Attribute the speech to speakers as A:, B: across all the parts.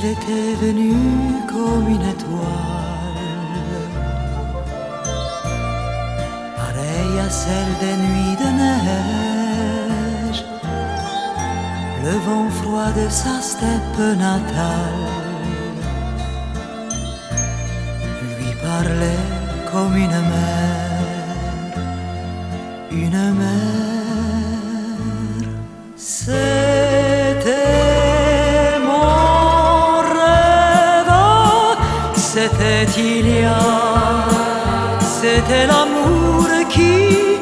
A: il était venu comme une étoile, pareille à celle des nuits de neige, le vent froid de sa steppe natale. Lui parlait comme une mère, une mère. C'était il y a, c'était l'amour qui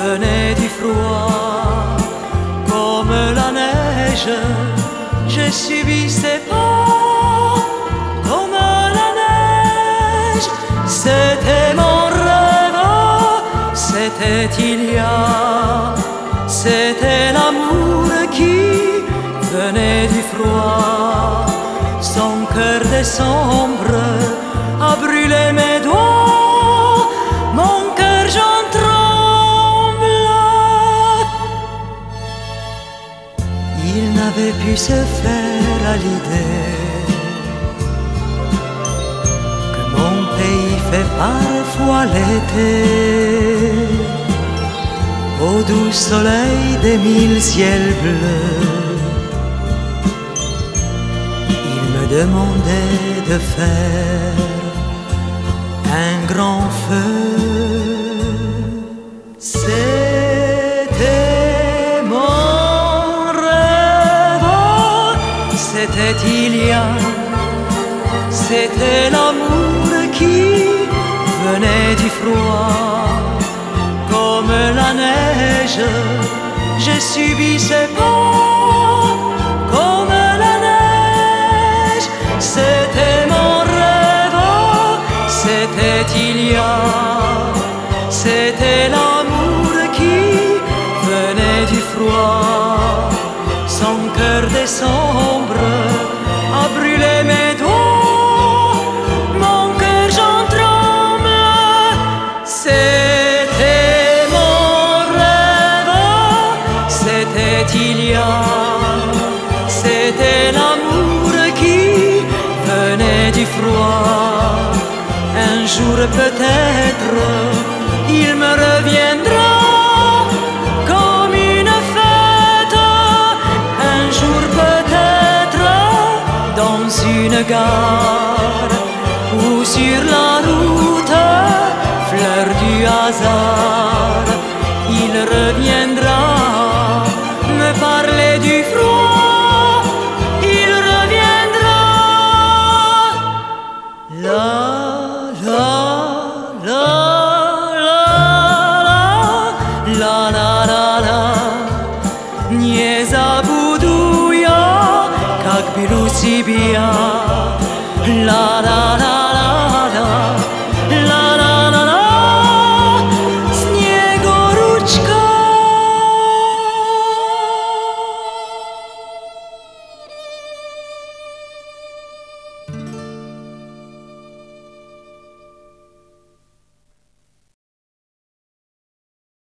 A: venait du froid, comme la neige, j'ai subi ses pas, comme la neige, c'était mon rêve, c'était il y a, c'était l'amour qui venait du froid, son cœur décembre Il n'avait pu se faire à l'idée que mon pays fait parfois l'été. Au doux soleil des mille ciels bleus, il me demandait de faire c'était il y a, c'était l'amour qui venait du froid, comme la neige, j'ai subi ses pas, comme la neige, c'était mon rêve, c'était il y a, c'était l'amour qui venait du froid, son cœur décembre c'était il y l'amour qui venait du froid. Un jour peut-être, il me reviendra comme une fête. Un jour peut-être, dans une gare не забуду я, как беру себя. La